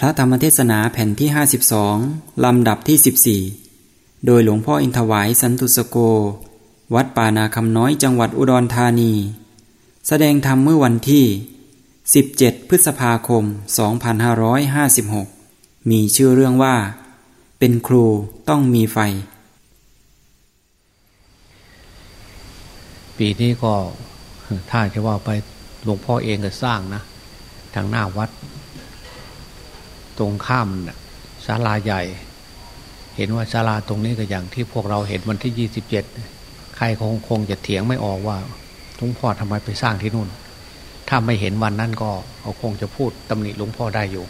พระธรรมเทศนาแผ่นที่ 52 ลำดับที่ 14 โดยหลวงพ่ออินทวายสันตุสโก วัดป่านาคำน้อยจังหวัดอุดรธานี แสดงธรรมเมื่อวันที่ 17 พฤษภาคม 2556 มีชื่อเรื่องว่า เป็นครูต้องมีไฟ ปีนี้ก็ถ้าจะว่าไปหลวงพ่อเองก็สร้างนะ ทางหน้าวัด ตรงข้ามนะศาลาใหญ่ เห็นว่าศาลาตรงนี้ก็อย่างที่พวกเราเห็นวันที่ยี่สิบเจ็ดใครคงคงจะเถียงไม่ออกว่าหลวงพ่อทำไมไปสร้างที่นู่น ถ้าไม่เห็นวันนั้นก็เขาคงจะพูดตำหนิหลวงพ่อได้อยู่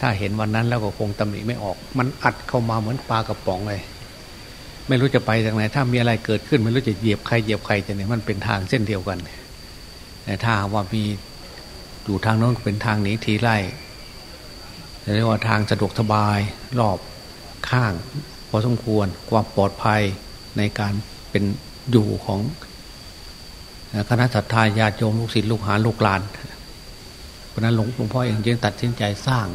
ถ้าเห็นวันนั้นแล้วก็คงตำหนิไม่ออก มันอัดเข้ามาเหมือนปลากระป๋องเลย ไม่รู้จะไปทางไหน ถ้ามีอะไรเกิดขึ้นไม่รู้จะเหยียบใครเหยียบใครจะเนี่ยมันเป็นทางเส้นเดียวกันแต่ถ้าว่ามีอยู่ทางโน้นเป็นทางหนีทีไล่ เรียกว่าทางสะดวกสบายรอบข้าง พอสมควรความปลอดภัยในการเป็นอยู่ของคณะสัตยาญาติโยมลูกศิษย์ลูกหาลูกหลาน เพราะนั้นหลวงงพ่อเองจึงตัดสินใจสร้าง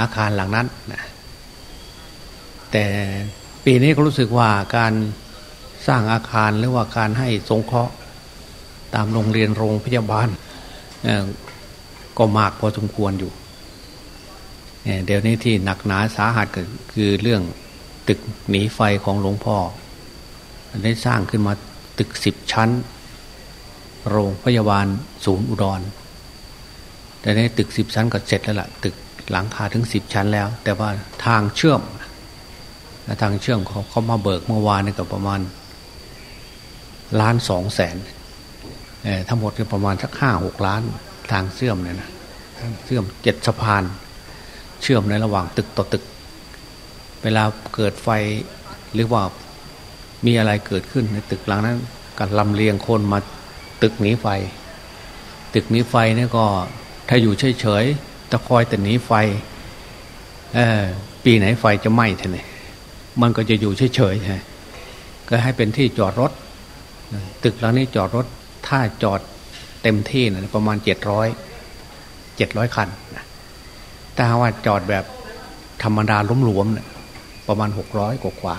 อาคารหลังนั้นนะแต่ปีนี้ก็รู้สึกว่าการสร้างอาคารหรือว่าการให้สงเคราะห์ตามโรงเรียนโรงพยาบาลก็มากพอสมควรอยู่ เดี๋ยวนี้ที่หนักหนาสาหัสก็คือเรื่องตึกหนีไฟของหลวงพ่อ ได้สร้างขึ้นมาตึกสิบชั้น โรงพยาบาลศูนย์อุดร แต่ในตึกสิบชั้นก็เสร็จแล้วละ่ะ ตึกหลังคาถึงสิบชั้นแล้ว แต่ว่าทางเชื่อม ทางเชื่อมเขาเขามาเบิกเมื่อวานนี่ก็ประมาณล้านสองแสนทั้งหมดก็ประมาณสักห้าหกล้านทางเชื่อมเนี่ยนะเชื่อมเจ็ดสะพาน เชื่อมในระหว่างตึกต่อตึก เวลาเกิดไฟหรือว่ามีอะไรเกิดขึ้นในตึกหลังนั้นก็ลำเลียงคนมาตึกหนีไฟ ตึกหนีไฟเนี่ยก็ถ้าอยู่เฉยๆตะคอยแต่หนีไฟปีไหนไฟจะไหม้ท่านเนี่ยมันก็จะอยู่เฉยๆใช่ก็ให้เป็นที่จอดรถ ตึกหลังนี้จอดรถถ้าจอดเต็มที่นะประมาณเจ็ดร้อยเจ็ดร้อยคันนะ ถ้าว่าจอดแบบธรรมดาล้มหลวมเนี่ยประมาณหกร้อยกว่า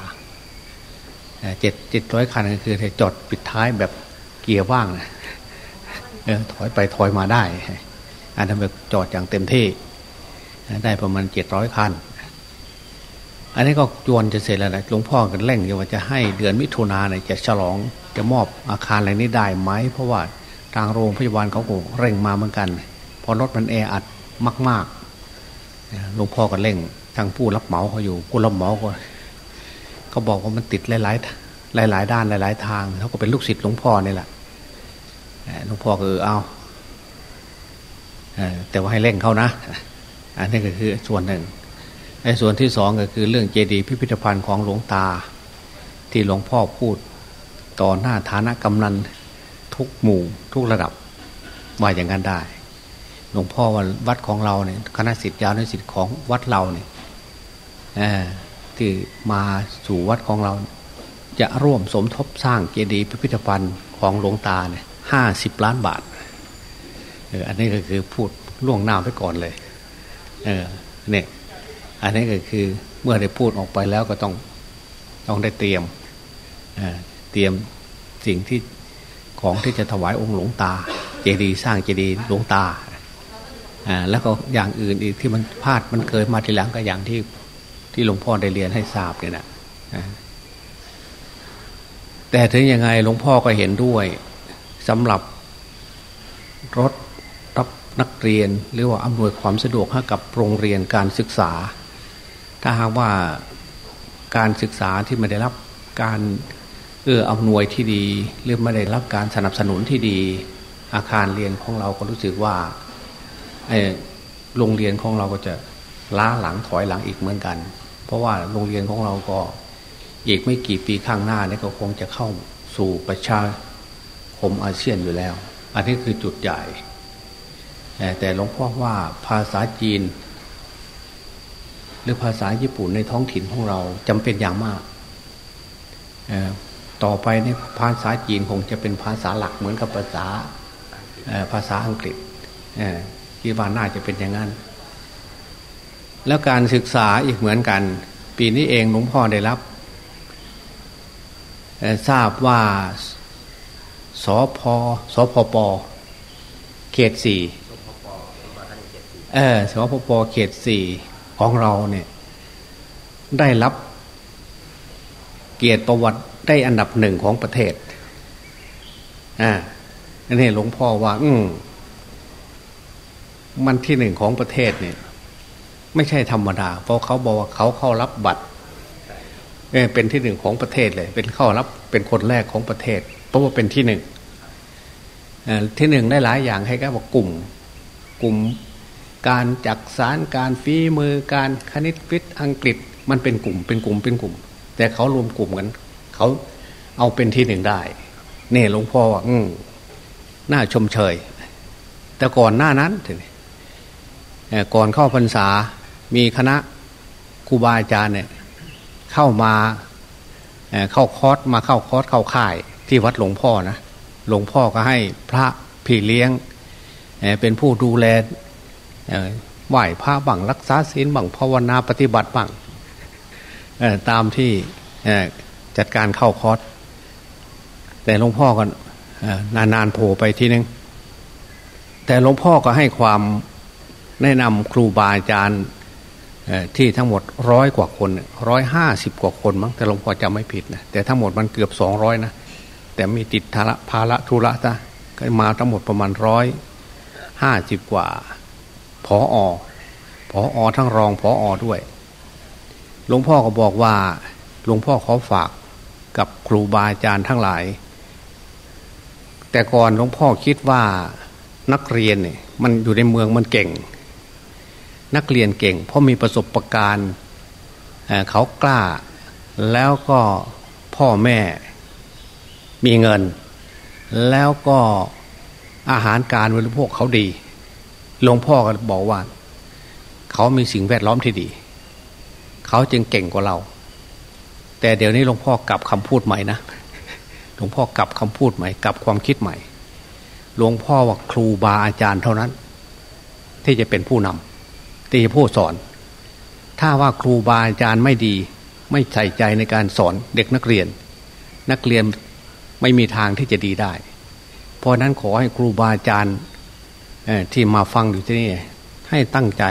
เจ็ดเจ็ดร้อยคันก็คือจอดปิดท้ายแบบเกียร์ว่างนะเออถอยไปถอยมาได้ อันนั้นแบบจอดอย่างเต็มที่ ได้ประมาณเจ็ดร้อยคัน อันนี้ก็จวนจะเสร็จแล้วนะหลวงพ่อกันเร่งอยู่ว่าจะให้เดือนมิถุนาเนี่ยจะฉลองจะมอบอาคารอะไรนี้ได้ไหม เพราะว่าทางโรงพยาบาลเขาก็เร่งมาเหมือนกัน พอรถมันแออัดมาก ๆ หลวงพ่อก็เร่งทางผู้รับเหมาเขาอยู่ผู้รับเหมาก็เขาบอกว่ามันติดหลายๆหลายด้านหลาย ๆ ทางเขาก็เป็นลูกศิษย์หลวงพ่อนี่แหละหลวงพ่อก็เออเอาแต่ว่าให้เร่งเขานะ อันนี้ก็คือส่วนหนึ่งในส่วนที่สองก็คือเรื่องเจดีย์พิพิธภัณฑ์ของหลวงตา ที่หลวงพ่อพูดต่อหน้าฐานะกำนันทุกหมู่ทุกระดับว่าอย่างนั้นได้ หลวงพ่อว่าวัดของเราเนี่ยคณะสิทธิยาวในสิทธิของวัดเราเนี่ยที่มาสู่วัดของเรา จะร่วมสมทบสร้างเจดีย์พิพิธภัณฑ์ของหลวงตาเนี่ยห้าสิบล้านบาทเอออันนี้ก็คือพูดล่วงหน้าไปก่อนเลยเออเนี่ยอันนี้ก็คือเมื่อได้พูดออกไปแล้วก็ต้องต้องได้เตรียมเตรียมสิ่งที่ของที่จะถวายองค์หลวงตา เจดีย์สร้างเจดีย์หลวงตา แล้วก็อย่างอื่นอีกที่มันพลาดมันเคยมาทีหลังก็อย่างที่ที่หลวงพ่อได้เรียนให้ทราบเนี่ยนะแต่ถึงยังไงหลวงพ่อก็เห็นด้วยสำหรับรถรับนักเรียนหรือว่าอำนวยความสะดวกให้กับโรงเรียนการศึกษา ถ้าหากว่าการศึกษาที่ไม่ได้รับการเอื้ออำนวยที่ดี หรือไม่ได้รับการสนับสนุนที่ดี อาคารเรียนของเราก็รู้สึกว่า โรงเรียนของเราก็จะล้าหลังถอยหลังอีกเหมือนกัน เพราะว่าโรงเรียนของเราก็อีกไม่กี่ปีข้างหน้านี่ก็คงจะเข้าสู่ประชาคมอาเซียนอยู่แล้ว อันนี้คือจุดใหญ่ แต่หลวงพ่อว่าภาษาจีน หรือภาษาญี่ปุ่นในท้องถิ่นของเราจำเป็นอย่างมากต่อไปในภาษาจีนคงจะเป็นภาษาหลักเหมือนกับภาษาภาษาอังกฤษ คิดว่าน่าจะเป็นอย่างนั้น แล้วการศึกษาอีกเหมือนกัน ปีนี้เองหลวงพ่อได้รับทราบว่าสพสพปเขตสี่เออสพปเขตสี่ของเราเนี่ย ได้รับเกียรติประวัติได้อันดับหนึ่งของประเทศอ่าอันนี้หลวงพ่อว่า อืม มันที่หนึ่งของประเทศเนี่ย ไม่ใช่ธรรมดา เพราะเขาบอกว่าเขาเข้ารับบัตรเป็นที่หนึ่งของประเทศเลย เป็นเข้ารับเป็นคนแรกของประเทศ เพราะว่าเป็นที่หนึ่งที่หนึ่งได้หลายอย่างให้ก็บกลุ่ม กลุ่มการจักสารการฟีมือการคณิตวิทย์อังกฤษ มันเป็นกลุ่ม เป็นกลุ่มเป็นกลุ่ม แต่เขารวมกลุ่มกันเขาเอาเป็นที่หนึ่งได้เนี่ยหลวงพ่อว่าอืน่าชมเชย แต่ก่อนหน้านั้น ก่อนเข้าพรรษา มีคณะครูบาอาจารย์เนี่ยเข้ามาเข้าคอร์สมาเข้าคอร์สเข้าค่ายที่วัดหลวงพ่อนะหลวงพ่อก็ให้พระพี่เลี้ยงเป็นผู้ดูแลไหว้พระบังรักษาศีลบังภาวนาปฏิบัติบังตามที่จัดการเข้าคอร์สแต่หลวงพ่อก็นานๆโผล่ไปทีนึงแต่หลวงพ่อก็ให้ความ แนะนำครูบาอาจารย์ที่ทั้งหมดร้อยกว่าคนร้อยห้าสิบกว่าคนมั้งแต่หลวงพ่อจำไม่ผิดนะแต่ทั้งหมดมันเกือบสองร้อยนะแต่มีติดทาระภาระธุระจ้ะก็มาทั้งหมดประมาณร้อยห้าสิบกว่าพออพออทั้งรองพออด้วยหลวงพ่อก็บอกว่าหลวงพ่อขอฝากกับครูบาอาจารย์ทั้งหลาย แต่ก่อนหลวงพ่อคิดว่านักเรียนเนี่ยมันอยู่ในเมืองมันเก่ง นักเรียนเก่ง เพราะมีประสบะการณ์เขากล้า แล้วก็พ่อแม่มีเงิน แล้วก็อาหารการบริโภคเขาดีหลวงพ่อก็บอกว่า เขามีสิ่งแวดล้อมที่ดี เขาจึงเก่งกว่าเรา แต่เดี๋ยวนี้หลวงพ่อกลับคำพูดใหม่นะหลวงพ่อกลับคำพูดใหม่กลับความคิดใหม่หลวงพ่อว่าครูบาอาจารย์เท่านั้น ที่จะเป็นผู้นำ ที่จะผู้สอน ถ้าว่าครูบาอาจารย์ไม่ดี ไม่ใส่ใจในการสอนเด็กนักเรียน นักเรียนไม่มีทางที่จะดีได้ เพราะนั้นขอให้ครูบาอาจารย์ที่มาฟังอยู่ที่นี่ให้ตั้งใจ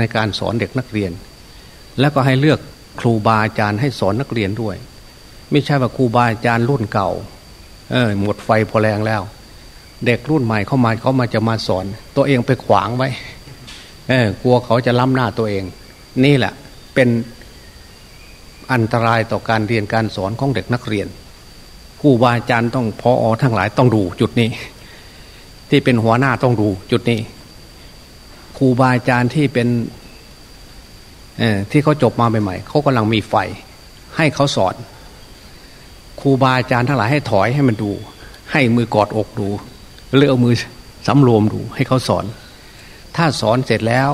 ในการสอนเด็กนักเรียน แล้วก็ให้เลือกครูบาอาจารย์ให้สอนนักเรียนด้วย ไม่ใช่ว่าครูบาอาจารย์รุ่นเก่าเออหมดไฟพอแรงแล้ว เด็กรุ่นใหม่เข้ามาเขามาจะมาสอน ตัวเองไปขวางไว้ เออกลัวเขาจะล้ำหน้าตัวเอง นี่แหละเป็นอันตรายต่อการเรียนการสอนของเด็กนักเรียนครูบาอาจารย์ต้องพออทั้งหลายต้องดูจุดนี้ ที่เป็นหัวหน้าต้องดูจุดนี้ครูบาอาจารย์ที่เป็นที่เขาจบมาใหม่ๆเขากำลังมีไฟ ให้เขาสอนครูบาอาจารย์ทั้งหลายให้ถอยให้มันดู ให้มือกอดอกดูหรือเอามือสำรวมดู ให้เขาสอน ถ้าสอนเสร็จแล้ว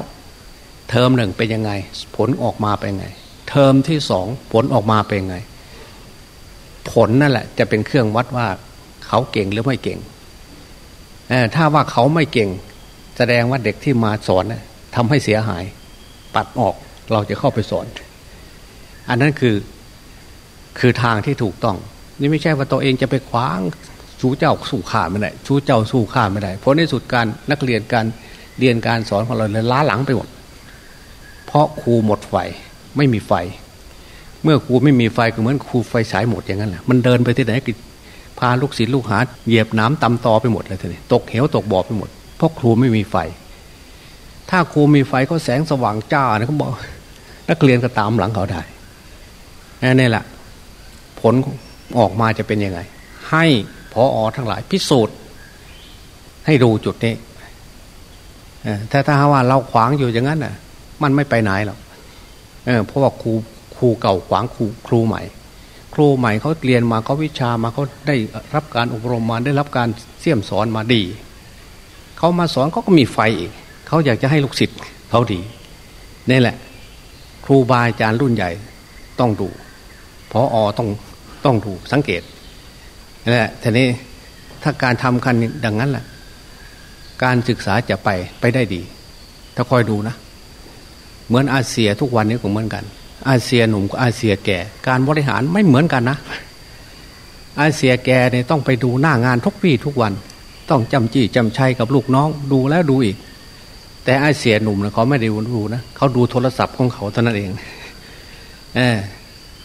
เทอมหนึ่งเป็นยังไง ผลออกมาเป็นไง เทอมที่สองผลออกมาเป็นไง ผลนั่นแหละ จะเป็นเครื่องวัดว่าเขาเก่งหรือไม่เก่งถ้าว่าเขาไม่เก่ง แสดงว่าเด็กที่มาสอนทำให้เสียหายตัดออกเราจะเข้าไปสอน อันนั้นคือคือทางที่ถูกต้อง นี่ไม่ใช่ว่าตัวเองจะไปขวางชูเจ้าสู้ข้าไม่ได้ชูเจ้าสู้ข้าไม่ได้ เพราะในสุดการนักเรียนการ เรียนการสอนของเราเลยล้าหลังไปหมด เพราะครูหมดไฟไม่มีไฟ เมื่อครูไม่มีไฟก็เหมือนครูไฟสายหมดอย่างนั้นแหละมันเดินไปที่ไหนก็พาลูกศิษย์ลูกหาเหยียบน้ำตำตอไปหมดเลยทีนี้ตกเหวตกบ่อไปหมด เพราะครูไม่มีไฟ ถ้าครูมีไฟเขาแสงสว่างจ้าเนี่ยเขาบอกนักเรียนก็ตามหลังเขาได้นี่แหละผลออกมาจะเป็นยังไง ให้พออทั้งหลายพิสูจน์ ให้ดูจุดนี้ ถ้าถ้าว่าเราขวางอยู่อย่างนั้นน่ะ มันไม่ไปไหนหรอกเพราะว่าครูครูเก่าขวางครูครูใหม่ ครูใหม่เขาเรียนมาเขาวิชามาเขาได้รับการอบรมมาได้รับการเสี่ยมสอนมาดีเขามาสอนเขาก็มีไฟอีกเขาอยากจะให้ลูกศิษย์เขาดีนี่แหละ ครูบาอาจารย์รุ่นใหญ่ต้องดูพออต้องต้องดูสังเกตนี่แหละทีนี้ถ้าการทำคันดังนั้นแหละ การศึกษาจะไปไปได้ดี ถ้าคอยดูนะ เหมือนอาเซียทุกวันนี้ก็เหมือนกัน อาเซียหนุ่มกับอาเซียแก่ การบริหารไม่เหมือนกันนะ อาเซียแก่เนี่ยต้องไปดูหน้างานทุกวี่ทุกวัน ต้องจำจี้จำชัยกับลูกน้องดูแล้วดูอีก แต่อาเซียหนุ่มเนะเขาไม่ได้ดูนะเขาดูโทรศัพท์ของเขาเท่านั้นเองเออ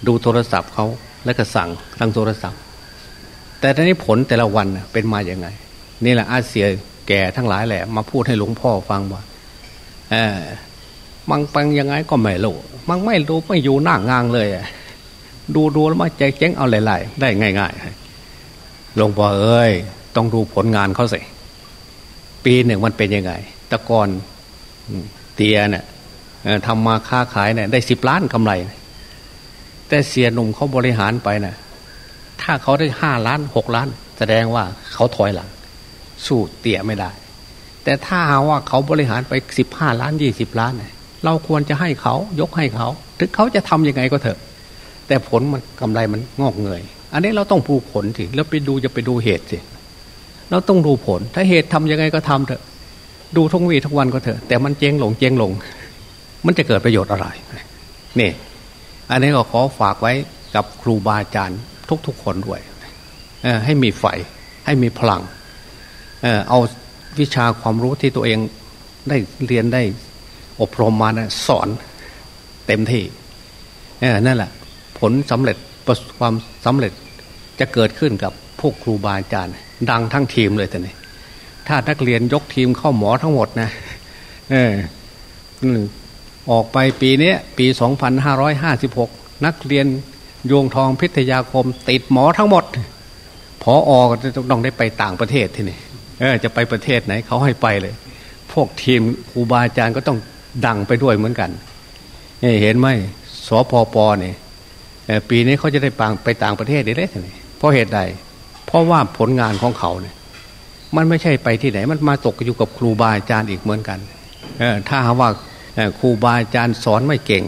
ดูโทรศัพท์เขาแล้วก็สั่งทางโทรศัพท์ แต่ทีนี้ผลแต่ละวันเป็นมาอย่างไง นี่แหละอาเซีย แก่ทั้งหลายแหละ มาพูดให้หลวงพ่อฟังว่าเออมังปังยังไงก็ไม่รู้มังไม่รู้ไม่อยู่หน้างางเลยดูดูแล้วมาใจเจ๊งเอาหลายๆได้ง่ายๆหลวงพ่อเอ้ยต้องดูผลงานเขาสิปีหนึ่งมันเป็นยังไงตะกอนเตียเนี่ยทำมาค้าขายเนี่ยได้สิบล้านกำไร แต่เสียหนุ่มเขาบริหารไปนะ่ะถ้าเขาได้ห้าล้านหกล้าน แสดงว่าเขาถอยหลัง สู้เตี่ยไม่ได้ แต่ถ้าหาว่าเขาบริหารไปสิบห้าล้านยี่สิบล้านเนี่ยเราควรจะให้เขายกให้เขาถึงเขาจะทํำยังไงก็เถอะ แต่ผลมันกำไรมันงอกเงย อันนี้เราต้องดูผลสิแล้วไปดูจะไปดูเหตุสิเราต้องดูผล ถ้าเหตุทํำยังไงก็ทำเถอะ ดูทุกวีทุกวันก็เถอะ แต่มันเจ๊งหลงเจ๊งหลง มันจะเกิดประโยชน์อะไรนี่ อันนี้ก็ขอฝากไว้กับครูบาอาจารย์ทุกๆคนด้วยให้มีไฟให้มีพลัง เเอาวิชาความรู้ที่ตัวเองได้เรียนได้อบรมมานะสอนเต็มที่นั่นแหละ ผลสำเร็จประสบความสำเร็จจะเกิดขึ้นกับพวกครูบาอาจารย์ ดังทั้งทีมเลยแต่นี่ถ้านักเรียนยกทีมเข้าหมอทั้งหมดนะเออออกไปปีนี้ปีสองพันห้าร้อยห้าสิบหกนักเรียนโยงทองพิทยาคม ติดหมอทั้งหมดพอออกจะต้องได้ไปต่างประเทศที่นี่ เออจะไปประเทศไหนเขาให้ไปเลย พวกทีมครูบาอาจารย์ก็ต้องดังไปด้วยเหมือนกันเห็นไหมสพปเนี่ยปีนี้เขาจะได้ปังไปต่างประเทศได้เลยเพราะเหตุใด เพราะว่าผลงานของเขาเนี่ย มันไม่ใช่ไปที่ไหน มันมาตกอยู่กับครูบาอาจารย์อีกเหมือนกันถ้าหาว่าครูบาอาจารย์สอนไม่เก่ง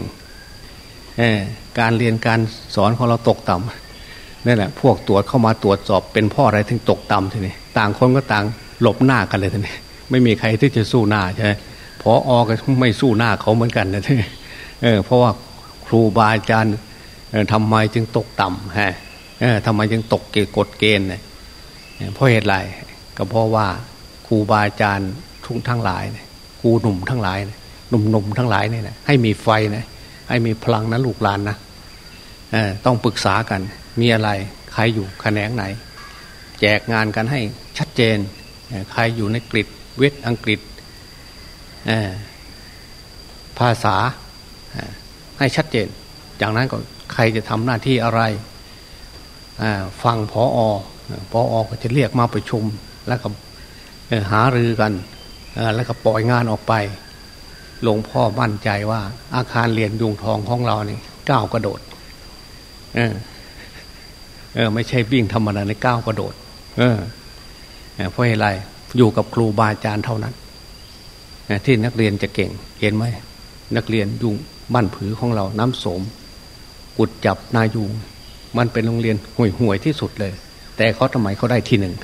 การเรียนการสอนของเราตกต่ำ นั่นแหละพวกตรวจเข้ามาตรวจสอบเป็นพ่ออะไรถึงตกต่ำทีนี้ต่างคนก็ต่างหลบหน้ากันเลยทีนี้ไม่มีใครที่จะสู้หน้าใช่ไหมพออก็ไม่สู้หน้าเขาเหมือนกันนะเออเพราะว่าครูบาอาจารย์ทำไมจึงตกต่ำฮะเออทำไมจึงตกเกกฎเกณฑ์เนี่ยเพราะเหตุไรก็เพราะว่าครูบาอาจารย์ทุกทั้งหลายเนี่ยครูหนุ่มทั้งหลายหนุ่มหนุ่มทั้งหลายเนี่ยให้มีไฟนะให้มีพลังนะลูกหลานนะต้องปรึกษากัน มีอะไรใครอยู่แขนงไหน แจกงานกันให้ชัดเจนใครอยู่ในกฤษเวทอังกฤษภาษาให้ชัดเจน จากนั้นก็ใครจะทำหน้าที่อะไรฟังพออพออก็จะเรียกมาประชุม แล้วก็หารือกันแล้วก็ปล่อยงานออกไปหลวงพ่อมั่นใจว่าอาคารเรียนยุงทองของเรานี่ก้าวกระโดด เออไม่ใช่วิ่งธรรมดาในก้าวกระโดด เออเพราะอะไรอยู่กับครูบาอาจารย์เท่านั้นที่นักเรียนจะเก่ง เห็นไหมนักเรียนยุงบ้านผือของเราน้ำโสม กุดจับนายูงมันเป็นโรงเรียนห่วยห่วยที่สุดเลย แต่เขาทำไมเขาได้ที่หนึ่ง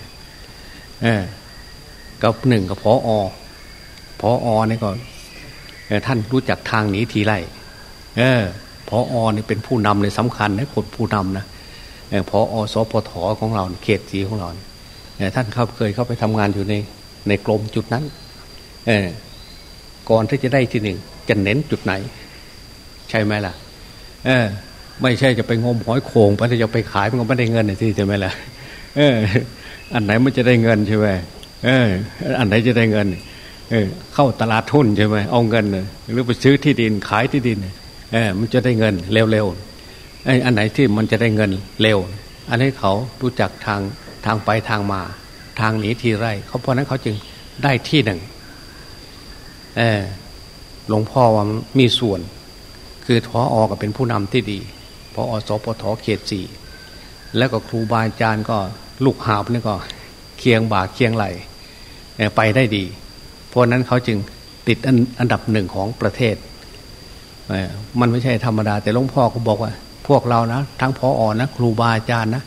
เออกับหนึ่งกับพออพออนี่ก็ท่านรู้จักทางหนีทีไรเออพออนี่เป็นผู้นำเลยสำคัญนะคนผู้นำนะ พออสพทของเราเขตสีของเราท่านเขาเคยเข้าไปทำงานอยู่ในในกรมจุดนั้นเอก่อนที่จะได้ที่หนึ่งจะเน้นจุดไหน ใช่ไหมล่ะ เออ ไม่ใช่จะไปงมหอยโขงไปจะไปขายมันก็ไม่ได้เงินสิใช่ไหมล่ะเออ อันไหนมันจะได้เงินใช่ไหมเออ อันไหนจะได้เงิน เออ เข้าตลาดทุนใช่ไหมเอาเงินหรือไปซื้อที่ดินขายที่ดินเออมันจะได้เงินเร็วๆ อ้อันไหนที่มันจะได้เงินเร็ว อันนี้เขารู้จักทางทางไปทางมา ทางหนีทีไรเขาเพราะนั้นเขาจึงได้ที่หนึ่งเออหลวงพ่อว่ามีส่วน คือทออก็เป็นผู้นำที่ดีพออสปทเขตสี่แล้วก็ครูบาอาจารย์ก็ลูกหาบนี่ก็เคียงบาเคียงไหลไปได้ดี เพราะนั้นเขาจึงติดอันดับหนึ่งของประเทศมันไม่ใช่ธรรมดา แต่หลวงพ่อก็บอกว่า พวกเรานะ ทั้งพออ่อนนะครูบาอาจารย์นะ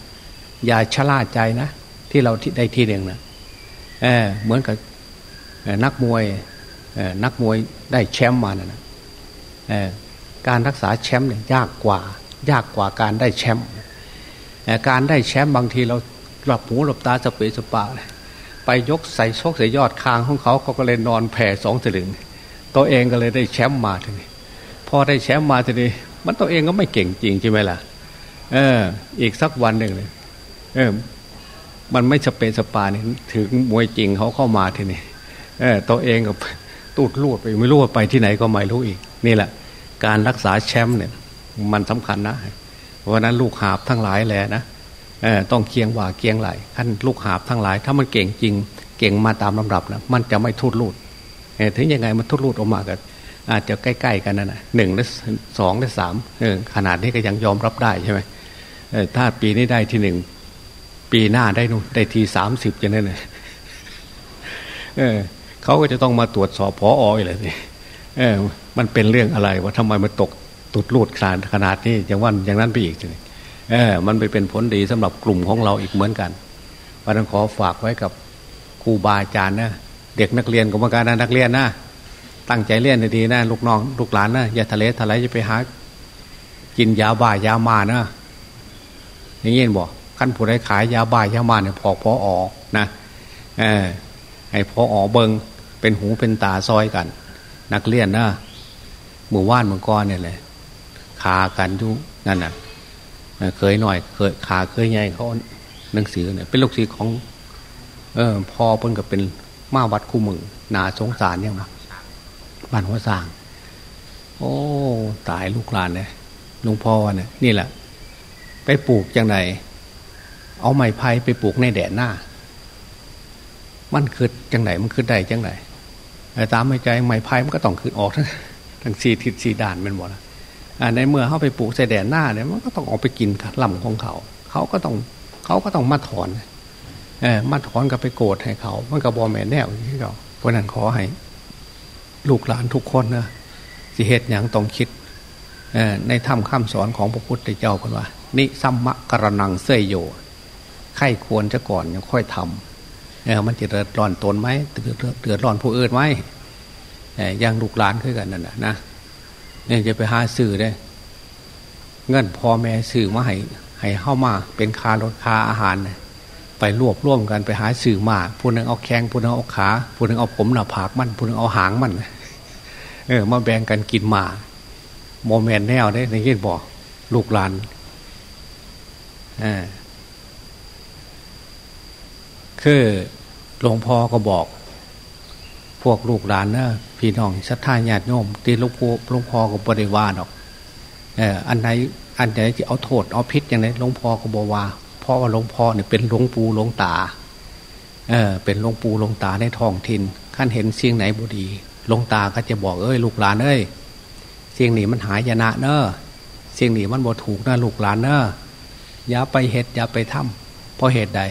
อย่าชะล่าใจนะ ที่เราได้ที่หนึ่งนะเออเหมือนกับนักมวยนักมวยได้แชมป์มานะ่ะการรักษาแชมป์เนี่ยยากกว่า ยากกว่าการได้แชมป์การได้แชมป์บางทีเราหลับหูหลับตาสเปสปาไปยกใส่ชกใส่ยอดคางของเขาเขาก็เลยนอนแผ่สองสลึงตัวเองก็เลยได้แชมป์มาทีนี้พอได้แชมป์มาทีนี้ มันตัวเองก็ไม่เก่งจริงใช่ไหมล่ะ เออ อีกสักวันหนึ่งเลยเออ มันไม่สเปสปาเนี่ยถึงมวยจริงเขาเข้ามาทีนี้เออ ตัวเองก็ตูดลูดไปไม่รู้ว่าไปที่ไหนก็ไม่รู้อีก นี่แหละ การรักษาแชมป์เนี่ย มันสำคัญนะเพราะนั้นลูกหาบทั้งหลายแหละนะเออต้องเคียงว่าเคียงไหลท่านลูกหาบทั้งหลาย ถ้ามันเก่งจริง เก่งมาตามลำดับนะมันจะไม่ทุดลูดถึงยังไงมันทุดลูดออกมากัน อาจจะใกล้ ๆ กันนั่นนะหนึ่งหรือสองหรือสามขนาดนี้ก็ยังยอมรับได้ใช่ไหมถ้าปีนี้ได้ที่หนึ่งปีหน้าได้นู่นได้ทีสามสิบจะนั่นเลยเขาก็จะต้องมาตรวจสอบพอออยเลยสิเออมันเป็นเรื่องอะไรว่าทำไมมันตกตุดลูดขนาดขนาดนี้อย่างวันอย่างนั้นไปอีกเลยเออ มันไปเป็นผลดีสำหรับกลุ่มของเราอีกเหมือนกันวันนขอฝากไว้กับครูบาอาจารย์นะเด็กนักเรียนกรรมการนักเรียนนะ ตั้งใจเรียนดีนะลูกน้องลูกหลานนะอย่าทะเลทลายจะไปหา กินยาบ้ายามานะอย่างนี้ยบอกขั้นผู้ใดขายยาบ้ายามาเนี่ยพอพอออกนะเออให้พอออกเบิงเป็นหูเป็นตาซอยกัน นักเรียนนะหมู่ว่านเมืองก้อนเนี่ยเลยขากันทุกนั่นน่ะเคยหน่อยเคยขาเคยใหญ่เขาหนังสือเนี่ยเป็นลูกศิษย์ของ เออพอเพิ่นกับเป็นมาวัดคู่มือนาสงสารยังนะ บ้านหัวสร้าง โอ้ตายลูกหลานเลยหลวงพ่อเนี่ยนี่แหละ ไปปลูกจังไหนเอาไม้ไผ่ไปปลูกในแดดหน้า มันคือจังไหนมันคือได้จังไหนแต่ตามไม่ใจไม้ไผ่มันก็ต้องขึ้นออกทั้งทั้งสี่ทิศสี่ด่านมันหมดละในเมื่อเขาไปปลูกใส่แดดหน้าเนี่ยมันก็ต้องออกไปกินลำของเขา เขาก็ต้องเขาก็ต้องมาถอนเออมาถอนกับไปโกรธให้เขา มันก็บอแม่แนวที่เขาเพราะนั้นขอให้ ลูกหลานทุกคนนะสิเหตุอย่างต้องคิดในธรรมข้ามสอนของพระพุทธเจ้ากันว่า นิสัมมะกระนังเสยโยไข้ควรจะก่อนยังค่อยทำเออมันจะเดือดร้อนตนไหมเดือดร้อนผู้อื่นไหมอย่างลูกหลานขึ้นกันนั่นนะเนี่ยจะไปหาสื่อได้ เงินพ่อแม่สื่อมาให้ให้เข้ามาเป็นคารถคาอาหาร ไปรวบร่วมกันไปหาสื่อมาผู้นึงเอาแข้งผู้นึงเอาขาผู้นึงเอาผมหน้าผากมันผู้นึงเอาหางมัน เออ มาแบ่งกันกินมาโมเมนต์แนวได้ในที่บอกลูกหลานอ่าคือหลวงพ่อก็บอก พวกลูกหลานนะพี่น้องศรัทธาญาติโยมตีลวงพ่อหลวงพ่อก็บริวารหรอกเอออันไหนอันไหนที่เอาโทษเอาพิษอย่างไรหลวงพ่อก็บอกว่าเพราะว่าหลวงพ่อเนี่ยเป็นหลวงปู่หลวงตาเออเป็นหลวงปู่หลวงตาในท้องถิ่นขั้นเห็นเสียงไหนบุดี หลวงตาก็จะบอกเอ้ยลูกหลานเอ้ยเสียงนี้มันหายนะเนอะเสียงนี้มันบ่ถูกนะลูกหลานเนอะอย่าไปเหตุอย่าไปทำเพราะเหตุใด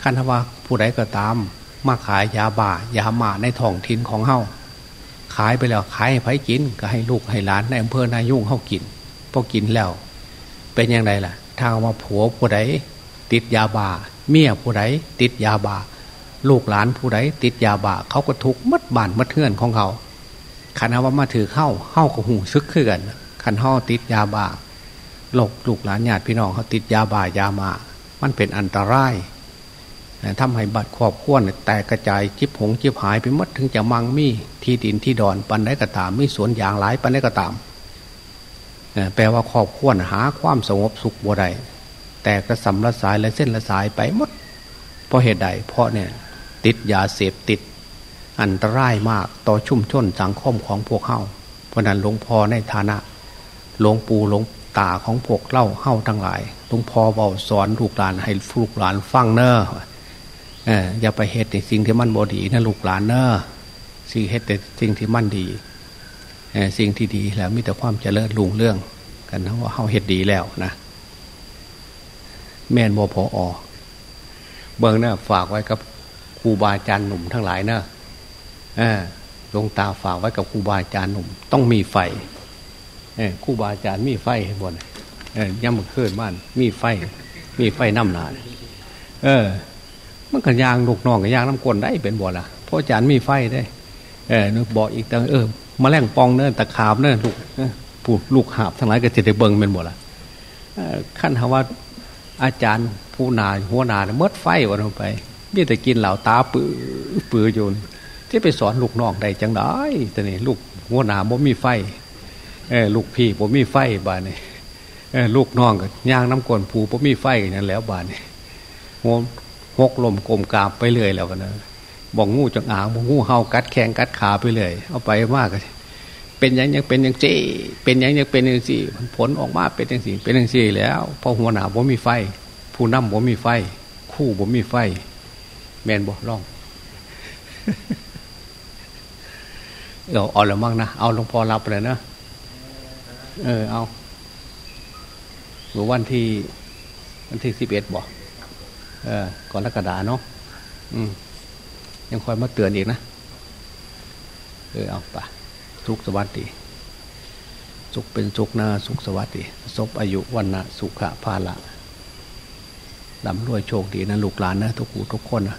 ขั้นทว่าผู้ใดก็ตาม มาขายยาบ้ายาหมาในท้องถิ่นของเฮาขายไปแล้วขายให้ไผกิน ก็ให้ลูกให้หลานในอำเภอนายุ่งเฮากินพอกินแล้ว เป็นยังไงล่ะถ้าว่าผัวผู้ใดติดยาบาเมียผู้ใดติดยาบา ลูกหลานผู้ใดติดยาบาเขาก็ทุกมัดบานมัดเทือนของเขาขันว่ามาถือเข้าเข้ากับหูซึกขึ้นกันขันห่อติดยาบาโลกลูกหลานญาติพี่น้องเขาติดยาบายามา มันเป็นอันตรายทำให้บัตรครอบครัวแตกกระจายจิบหงจิบหายไปมัดถึงจะมังมีที่ดินที่ดอนปันได้ก็ตามมีสวนยางหลายปันได้ก็ตามแปลว่าครอบครัวหาความสงบสุขบ่ได้แต่กระสำละสายและเส้นละสายไปหมดเพราะเหตุใดเพราะเนี่ย ติดยาเสพติด อันตรายมากต่อชุ่มชนสังคมของพวกเฮาเพราะนั้นหลวงพ่อในฐานะหลวงปู่หลวงตาของพวกเล่าเฮาทั้งหลายหลวงพ่อเบาสอนลูกหลานให้ลูกหลานฟังเนอเอออย่าไปเหตุในสิ่งที่มันบอดีนะลูกหลานเนอสิ่งเหตุแต่สิ่งที่มันดีสิ่งที่ดีแล้วมีแต่ความเจริญรุ่งเรื่อง กันนะว่าเฮาเหตุดีแล้วนะแม่นโมพออเบิงเนะฝากไว้กับ รูบาอาจารย์หนุ่มทั้งหลายเนะหลวงตาฝากไว้กับครูบาอาจารย์หนุ่ม ต้องมีไฟครูบาอาจารย์มีไฟบนย่ำมันขึ้นบ้านมีไฟ มีไฟน้ำหนาเออ มันกันยางลูกน้องกันยางน้ำกลนได้เป็นบ่ล่ะเพราะอาจารย์มีไฟได้ เออนึกบอกอีกต่เออมาแรงปองเนิ่นตะขาบเนิ่นลูกผู้ลูกหาบทั้งหลายก็จะได้เบิ่งเป็นหมดละขั้นคำว่าอาจารย์ผู้นาหัวนาเมื่อไฟวันลงไป มีแต่กินเหล่าตาปื้อปื้ออยู่ที่ไปสอนลูกน้องได้จังได้แต่นี่ลูกหัวหน้าบ่มีไฟเออลูกพี่บ่มีไฟบ้านนี่เออลูกน้องก็ย่างน้ำกวนผูบ่มีไฟกันนั่นแล้วบ้านนี่หัวหกลมกลมกาบไปเรื่อยแล้วกันนะบอกงูจังอ่างบอกงูเห่ากัดแขงกัดขาไปเลย เอาไปมากเลยเป็นยังยังเป็นยังเจเป็นยังยังเป็นยังสี่ผลออกมาเป็นยังสี่เป็นยังสี่แล้วพอหัวหน้าผมมีไฟ ผู้นำผมมีไฟ คู่ผมมีไฟ แมนบอกล่องเออเอาละมั่งนะเอาหลวงพ่อรับเลยนะเออเอาหรือวันที่วันที่สิบเอ็ดบอกเออก่อนรักดาเนาะอืมยังคอยมาเตือนอีกนะ เออเอาปะสุขสวัสดี สุขเป็นสุขนะสุขสวัสดีศพอายุวันนะสุขะภาละลำรวยโชคดีนะลูกหลานนะทุกผู้ทุกคนนะ